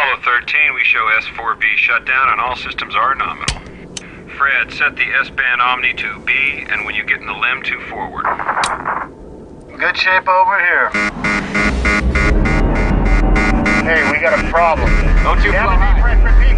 Apollo 13, we show S4B shutdown and all systems are nominal. Fred, set the S-band Omni to B, and when you get in the limb, to forward. Good shape over here. Hey, we got a problem. Don't you fly.